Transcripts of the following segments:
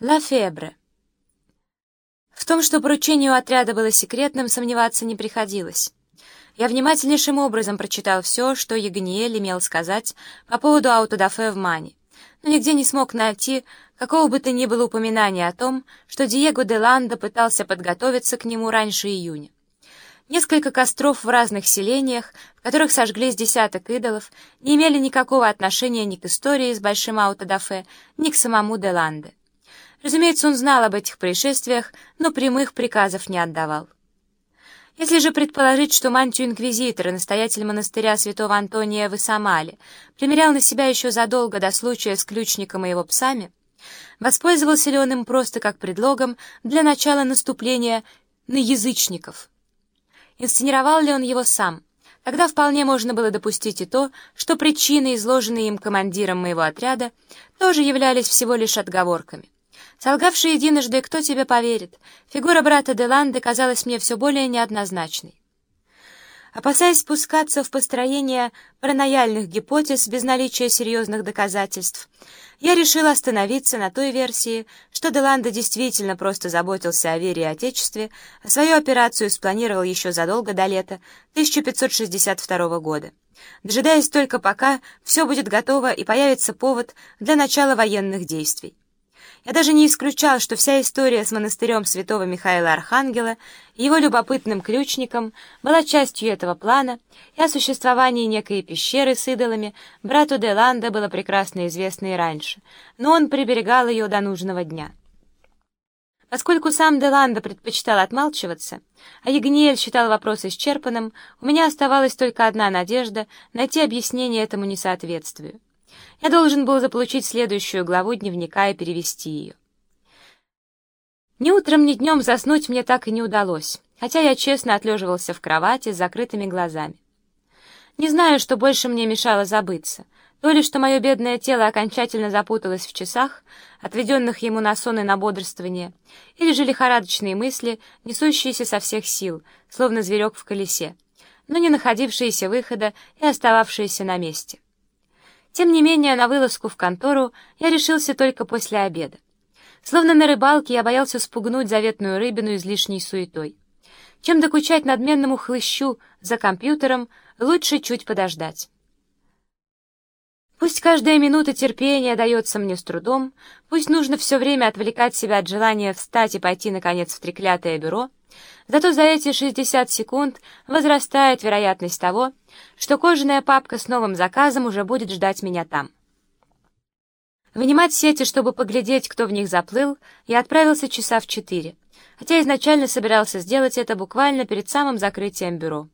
Ла Фебре. В том, что поручение у отряда было секретным, сомневаться не приходилось. Я внимательнейшим образом прочитал все, что Ягниель имел сказать по поводу аутодафе в Мане, но нигде не смог найти какого бы то ни было упоминания о том, что Диего де Ландо пытался подготовиться к нему раньше июня. Несколько костров в разных селениях, в которых сожглись десяток идолов, не имели никакого отношения ни к истории с большим аутодафе, ни к самому де Ланде. Разумеется, он знал об этих происшествиях, но прямых приказов не отдавал. Если же предположить, что мантию инквизитора, настоятель монастыря святого Антония в Исамале, примерял на себя еще задолго до случая с ключником и его псами, воспользовался ли он им просто как предлогом для начала наступления на язычников? Инсценировал ли он его сам? Тогда вполне можно было допустить и то, что причины, изложенные им командиром моего отряда, тоже являлись всего лишь отговорками. Солгавший единожды, кто тебе поверит? Фигура брата Деланды казалась мне все более неоднозначной. Опасаясь спускаться в построение паранояльных гипотез без наличия серьезных доказательств, я решил остановиться на той версии, что Деланда действительно просто заботился о вере и Отечестве, а свою операцию спланировал еще задолго до лета 1562 года, дожидаясь только пока все будет готово и появится повод для начала военных действий. Я даже не исключал, что вся история с монастырем святого Михаила Архангела и его любопытным ключником была частью этого плана, и о существовании некой пещеры с идолами брату де Ланда было прекрасно известно и раньше, но он приберегал ее до нужного дня. Поскольку сам де Ланда предпочитал отмалчиваться, а Ягниель считал вопрос исчерпанным, у меня оставалась только одна надежда найти объяснение этому несоответствию. Я должен был заполучить следующую главу дневника и перевести ее. Ни утром, ни днем заснуть мне так и не удалось, хотя я честно отлеживался в кровати с закрытыми глазами. Не знаю, что больше мне мешало забыться, то ли что мое бедное тело окончательно запуталось в часах, отведенных ему на сон и на бодрствование, или же лихорадочные мысли, несущиеся со всех сил, словно зверек в колесе, но не находившиеся выхода и остававшиеся на месте. Тем не менее, на вылазку в контору я решился только после обеда. Словно на рыбалке я боялся спугнуть заветную рыбину излишней суетой. Чем докучать надменному хлыщу за компьютером, лучше чуть подождать. Пусть каждая минута терпения дается мне с трудом, пусть нужно все время отвлекать себя от желания встать и пойти, наконец, в треклятое бюро — Зато за эти 60 секунд возрастает вероятность того, что кожаная папка с новым заказом уже будет ждать меня там. Вынимать сети, чтобы поглядеть, кто в них заплыл, я отправился часа в четыре, хотя изначально собирался сделать это буквально перед самым закрытием бюро.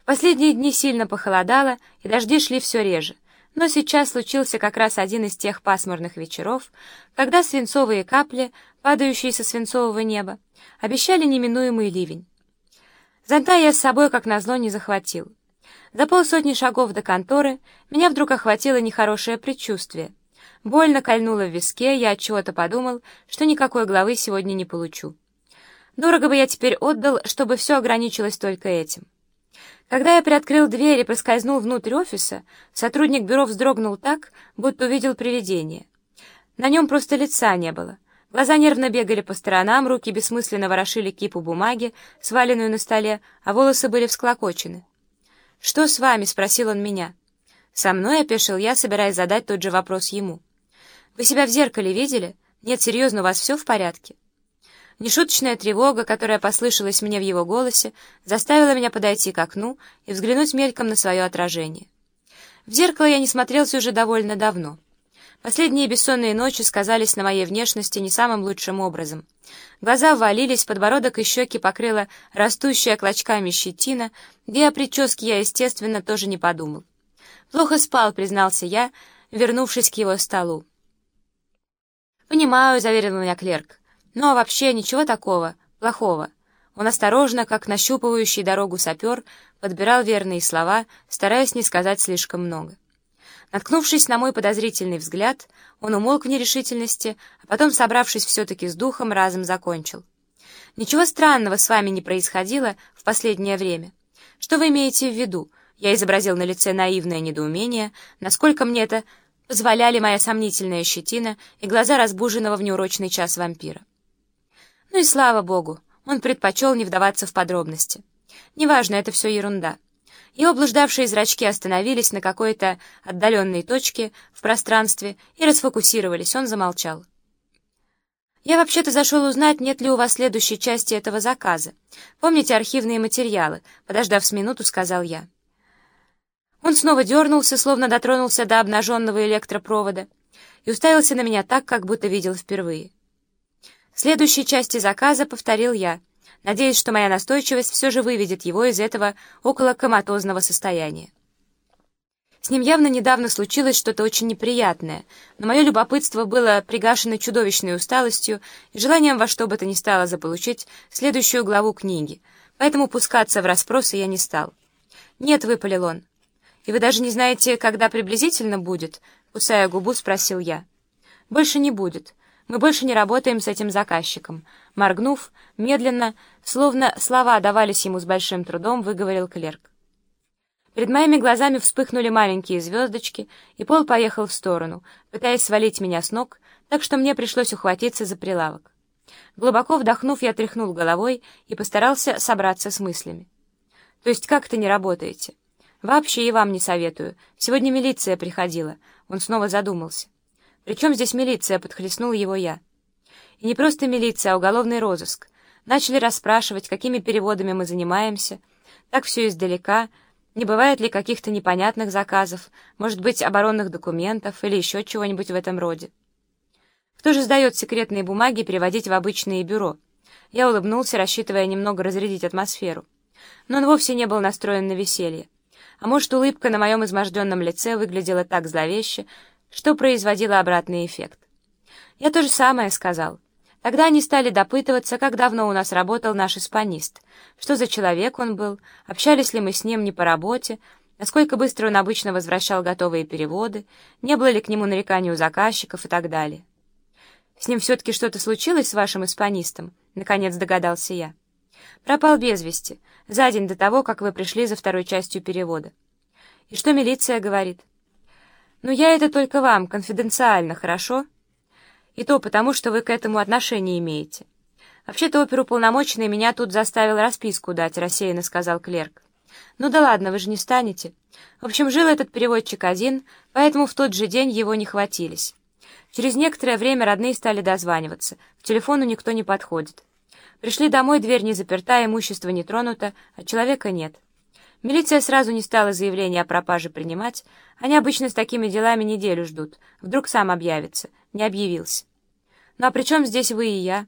В последние дни сильно похолодало, и дожди шли все реже, но сейчас случился как раз один из тех пасмурных вечеров, когда свинцовые капли, падающие со свинцового неба, обещали неминуемый ливень. Зонта я с собой, как назло, не захватил. За полсотни шагов до конторы меня вдруг охватило нехорошее предчувствие. Больно кольнуло в виске, я от чего-то подумал, что никакой главы сегодня не получу. Дорого бы я теперь отдал, чтобы все ограничилось только этим. Когда я приоткрыл дверь и проскользнул внутрь офиса, сотрудник бюро вздрогнул так, будто увидел привидение. На нем просто лица не было — Глаза нервно бегали по сторонам, руки бессмысленно ворошили кипу бумаги, сваленную на столе, а волосы были всклокочены. «Что с вами?» — спросил он меня. «Со мной?» — опешил я, собираясь задать тот же вопрос ему. «Вы себя в зеркале видели? Нет, серьезно, у вас все в порядке?» Нешуточная тревога, которая послышалась мне в его голосе, заставила меня подойти к окну и взглянуть мельком на свое отражение. В зеркало я не смотрелся уже довольно давно. Последние бессонные ночи сказались на моей внешности не самым лучшим образом. Глаза ввалились, подбородок и щеки покрыла растущая клочками щетина, где о прическе я, естественно, тоже не подумал. «Плохо спал», — признался я, вернувшись к его столу. «Понимаю», — заверил меня клерк. «Но вообще ничего такого, плохого». Он осторожно, как нащупывающий дорогу сапер, подбирал верные слова, стараясь не сказать слишком много. Наткнувшись на мой подозрительный взгляд, он умолк в нерешительности, а потом, собравшись все-таки с духом, разом закончил. «Ничего странного с вами не происходило в последнее время. Что вы имеете в виду?» Я изобразил на лице наивное недоумение, насколько мне это позволяли моя сомнительная щетина и глаза разбуженного в неурочный час вампира. Ну и слава богу, он предпочел не вдаваться в подробности. Неважно, это все ерунда. Его блуждавшие зрачки остановились на какой-то отдаленной точке в пространстве и расфокусировались, он замолчал. «Я вообще-то зашел узнать, нет ли у вас следующей части этого заказа. Помните архивные материалы?» Подождав с минуту, сказал я. Он снова дернулся, словно дотронулся до обнаженного электропровода, и уставился на меня так, как будто видел впервые. Следующей части заказа повторил я, надеясь, что моя настойчивость все же выведет его из этого околокоматозного состояния. С ним явно недавно случилось что-то очень неприятное, но мое любопытство было пригашено чудовищной усталостью и желанием во что бы то ни стало заполучить следующую главу книги, поэтому пускаться в расспросы я не стал. «Нет», — выпалил он, «И вы даже не знаете, когда приблизительно будет?» Кусая губу, спросил я. «Больше не будет. Мы больше не работаем с этим заказчиком». Моргнув, медленно, словно слова давались ему с большим трудом, выговорил клерк. Перед моими глазами вспыхнули маленькие звездочки, и пол поехал в сторону, пытаясь свалить меня с ног, так что мне пришлось ухватиться за прилавок. Глубоко вдохнув, я тряхнул головой и постарался собраться с мыслями. «То есть как это не работаете?» «Вообще и вам не советую. Сегодня милиция приходила». Он снова задумался. «Причем здесь милиция?» — подхлестнул его я. «И не просто милиция, а уголовный розыск. Начали расспрашивать, какими переводами мы занимаемся. Так все издалека. Не бывает ли каких-то непонятных заказов, может быть, оборонных документов или еще чего-нибудь в этом роде? Кто же сдает секретные бумаги переводить в обычные бюро?» Я улыбнулся, рассчитывая немного разрядить атмосферу. Но он вовсе не был настроен на веселье. А может, улыбка на моем изможденном лице выглядела так зловеще, что производила обратный эффект. Я то же самое сказал. Тогда они стали допытываться, как давно у нас работал наш испанист, что за человек он был, общались ли мы с ним не по работе, насколько быстро он обычно возвращал готовые переводы, не было ли к нему нареканий у заказчиков и так далее. «С ним все-таки что-то случилось с вашим испанистом?» — наконец догадался я. Пропал без вести, за день до того, как вы пришли за второй частью перевода. И что милиция говорит? Ну, я это только вам, конфиденциально, хорошо? И то потому, что вы к этому отношение имеете. Вообще-то оперуполномоченный меня тут заставил расписку дать, рассеянно сказал клерк. Ну да ладно, вы же не станете. В общем, жил этот переводчик один, поэтому в тот же день его не хватились. Через некоторое время родные стали дозваниваться. К телефону никто не подходит. Пришли домой, дверь не заперта, имущество не тронуто, а человека нет. Милиция сразу не стала заявление о пропаже принимать. Они обычно с такими делами неделю ждут. Вдруг сам объявится. Не объявился. Ну а при чем здесь вы и я?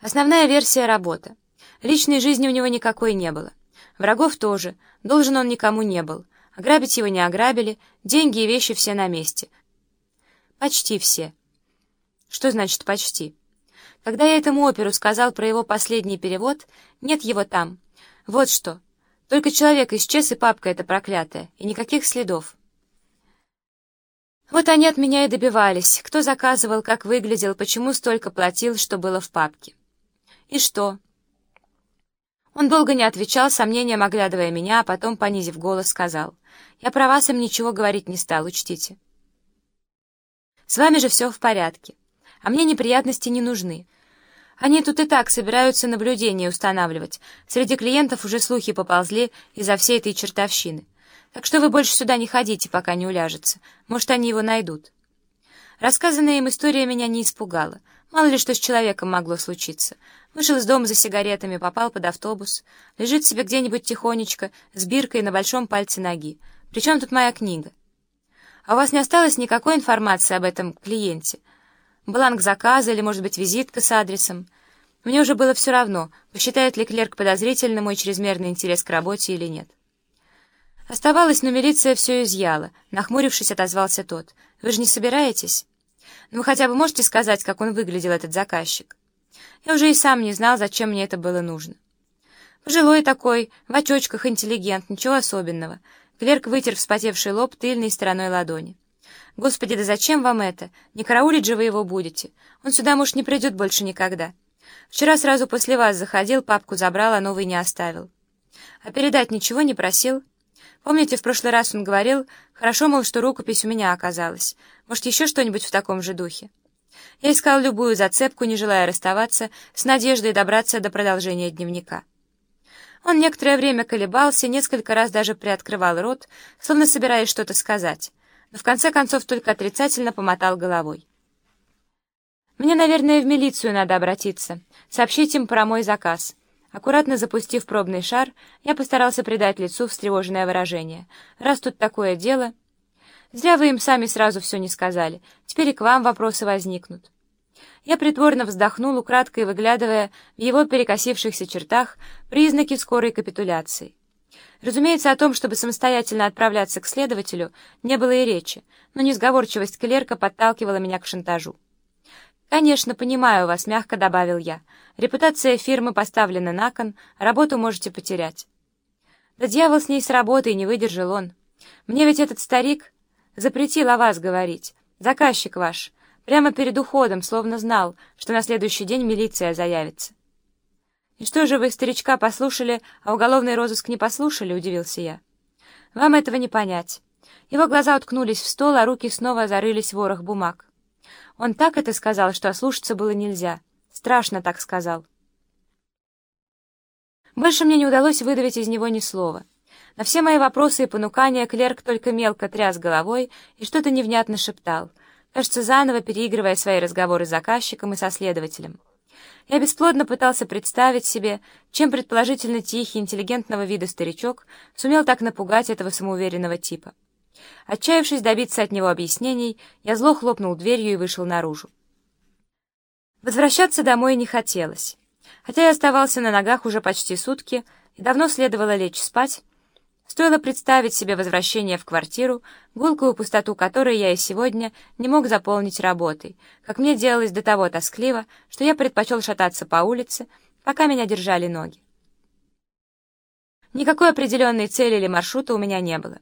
Основная версия — работа. Личной жизни у него никакой не было. Врагов тоже. Должен он никому не был. Ограбить его не ограбили. Деньги и вещи все на месте. Почти все. Что значит «почти»? Когда я этому оперу сказал про его последний перевод, нет его там. Вот что. Только человек исчез, и папка эта проклятая, и никаких следов. Вот они от меня и добивались. Кто заказывал, как выглядел, почему столько платил, что было в папке. И что? Он долго не отвечал, сомнением оглядывая меня, а потом, понизив голос, сказал. «Я про вас им ничего говорить не стал, учтите. С вами же все в порядке а мне неприятности не нужны. Они тут и так собираются наблюдения устанавливать. Среди клиентов уже слухи поползли из-за всей этой чертовщины. Так что вы больше сюда не ходите, пока не уляжется. Может, они его найдут. Рассказанная им история меня не испугала. Мало ли что с человеком могло случиться. Вышел из дома за сигаретами, попал под автобус. Лежит себе где-нибудь тихонечко, с биркой на большом пальце ноги. Причем тут моя книга? А у вас не осталось никакой информации об этом клиенте? Бланк заказа или, может быть, визитка с адресом. Мне уже было все равно, посчитает ли клерк подозрительным мой чрезмерный интерес к работе или нет. Оставалось, но милиция все изъяла. Нахмурившись, отозвался тот. «Вы же не собираетесь? Ну, хотя бы можете сказать, как он выглядел, этот заказчик?» Я уже и сам не знал, зачем мне это было нужно. Пожилой такой, в очочках, интеллигент, ничего особенного. Клерк вытер вспотевший лоб тыльной стороной ладони. «Господи, да зачем вам это? Не караулить же вы его будете. Он сюда, может, не придет больше никогда. Вчера сразу после вас заходил, папку забрал, а новый не оставил. А передать ничего не просил? Помните, в прошлый раз он говорил, хорошо, мол, что рукопись у меня оказалась. Может, еще что-нибудь в таком же духе? Я искал любую зацепку, не желая расставаться, с надеждой добраться до продолжения дневника. Он некоторое время колебался, несколько раз даже приоткрывал рот, словно собираясь что-то сказать, но в конце концов только отрицательно помотал головой. «Мне, наверное, в милицию надо обратиться, сообщить им про мой заказ». Аккуратно запустив пробный шар, я постарался придать лицу встревоженное выражение. «Раз тут такое дело...» «Зря вы им сами сразу все не сказали. Теперь и к вам вопросы возникнут». Я притворно вздохнул, украдкой выглядывая в его перекосившихся чертах признаки скорой капитуляции. Разумеется, о том, чтобы самостоятельно отправляться к следователю, не было и речи, но несговорчивость клерка подталкивала меня к шантажу. «Конечно, понимаю вас», — мягко добавил я. «Репутация фирмы поставлена на кон, работу можете потерять». «Да дьявол с ней сработай, не выдержал он. Мне ведь этот старик запретил о вас говорить. Заказчик ваш. Прямо перед уходом, словно знал, что на следующий день милиция заявится. «И что же вы старичка послушали, а уголовный розыск не послушали?» — удивился я. «Вам этого не понять». Его глаза уткнулись в стол, а руки снова зарылись в ворох бумаг. Он так это сказал, что ослушаться было нельзя. Страшно так сказал. Больше мне не удалось выдавить из него ни слова. На все мои вопросы и понукания клерк только мелко тряс головой и что-то невнятно шептал — кажется, заново переигрывая свои разговоры с заказчиком и со следователем. Я бесплодно пытался представить себе, чем предположительно тихий, интеллигентного вида старичок сумел так напугать этого самоуверенного типа. Отчаявшись добиться от него объяснений, я зло хлопнул дверью и вышел наружу. Возвращаться домой не хотелось. Хотя я оставался на ногах уже почти сутки и давно следовало лечь спать, Стоило представить себе возвращение в квартиру, гулкую пустоту которой я и сегодня не мог заполнить работой, как мне делалось до того тоскливо, что я предпочел шататься по улице, пока меня держали ноги. Никакой определенной цели или маршрута у меня не было.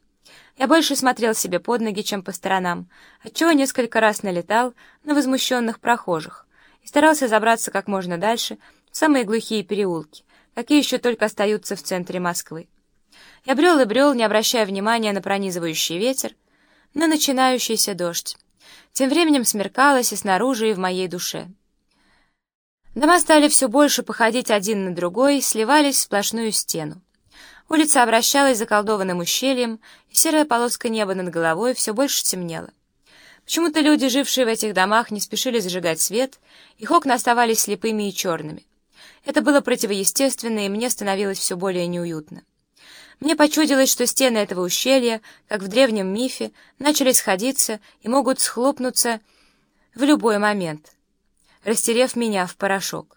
Я больше смотрел себе под ноги, чем по сторонам, отчего несколько раз налетал на возмущенных прохожих и старался забраться как можно дальше в самые глухие переулки, какие еще только остаются в центре Москвы. Я брел и брел, не обращая внимания на пронизывающий ветер, на начинающийся дождь. Тем временем смеркалось и снаружи, и в моей душе. Дома стали все больше походить один на другой, сливались в сплошную стену. Улица обращалась заколдованным ущельем, и серая полоска неба над головой все больше темнела. Почему-то люди, жившие в этих домах, не спешили зажигать свет, их окна оставались слепыми и черными. Это было противоестественно, и мне становилось все более неуютно. Мне почудилось, что стены этого ущелья, как в древнем мифе, начали сходиться и могут схлопнуться в любой момент, растерев меня в порошок.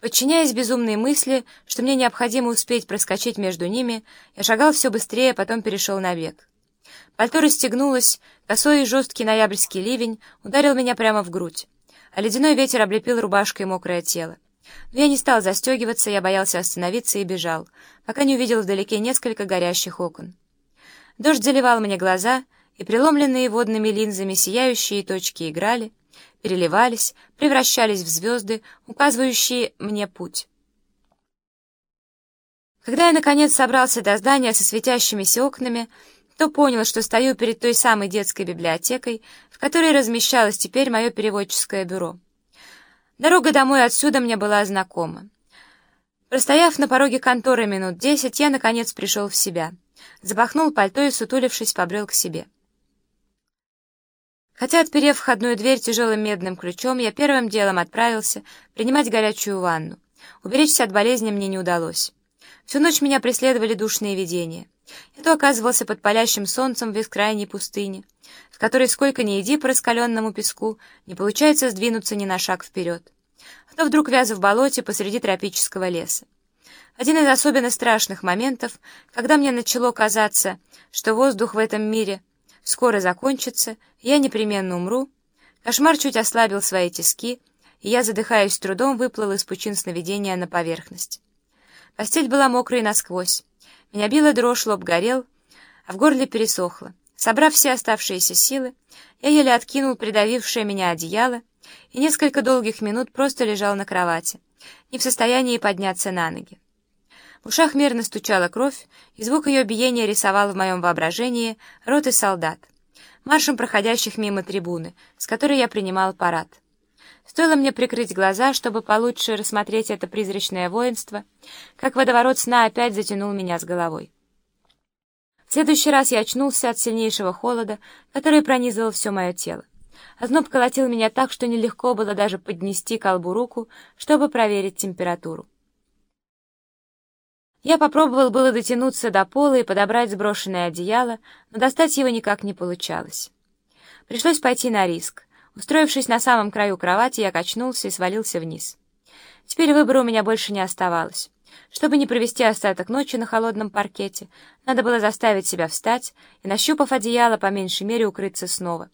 Подчиняясь безумной мысли, что мне необходимо успеть проскочить между ними, я шагал все быстрее, потом перешел на бег. Пальто расстегнулось, косой и жесткий ноябрьский ливень ударил меня прямо в грудь, а ледяной ветер облепил рубашкой мокрое тело. Но я не стал застегиваться, я боялся остановиться и бежал, пока не увидел вдалеке несколько горящих окон. Дождь заливал мне глаза, и преломленные водными линзами сияющие точки играли, переливались, превращались в звезды, указывающие мне путь. Когда я, наконец, собрался до здания со светящимися окнами, то понял, что стою перед той самой детской библиотекой, в которой размещалось теперь мое переводческое бюро. Дорога домой отсюда мне была знакома. Простояв на пороге конторы минут десять, я, наконец, пришел в себя. Запахнул пальто и, сутулившись, побрел к себе. Хотя, отперев входную дверь тяжелым медным ключом, я первым делом отправился принимать горячую ванну. Уберечься от болезни мне не удалось. Всю ночь меня преследовали душные видения. Я то оказывался под палящим солнцем в бескрайней пустыне, в которой сколько ни иди по раскаленному песку, не получается сдвинуться ни на шаг вперед. А то вдруг вязу в болоте посреди тропического леса. Один из особенно страшных моментов, когда мне начало казаться, что воздух в этом мире скоро закончится, я непременно умру, кошмар чуть ослабил свои тиски, и я, задыхаясь трудом, выплыл из пучин сновидения на поверхность. Постель была мокрой насквозь. Меня била дрожь, лоб горел, а в горле пересохло. Собрав все оставшиеся силы, я еле откинул придавившее меня одеяло и несколько долгих минут просто лежал на кровати, не в состоянии подняться на ноги. В ушах мерно стучала кровь, и звук ее биения рисовал в моем воображении роты солдат, маршем проходящих мимо трибуны, с которой я принимал парад. Стоило мне прикрыть глаза, чтобы получше рассмотреть это призрачное воинство, как водоворот сна опять затянул меня с головой. В следующий раз я очнулся от сильнейшего холода, который пронизывал все мое тело. Озноб колотил меня так, что нелегко было даже поднести колбу руку, чтобы проверить температуру. Я попробовал было дотянуться до пола и подобрать сброшенное одеяло, но достать его никак не получалось. Пришлось пойти на риск. Устроившись на самом краю кровати, я качнулся и свалился вниз. Теперь выбора у меня больше не оставалось. Чтобы не провести остаток ночи на холодном паркете, надо было заставить себя встать и, нащупав одеяло, по меньшей мере укрыться снова.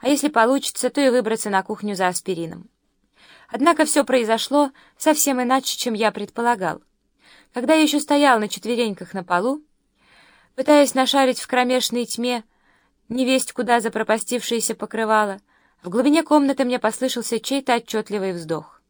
А если получится, то и выбраться на кухню за аспирином. Однако все произошло совсем иначе, чем я предполагал. Когда я еще стоял на четвереньках на полу, пытаясь нашарить в кромешной тьме невесть куда запропастившееся покрывало, в глубине комнаты мне послышался чей-то отчетливый вздох.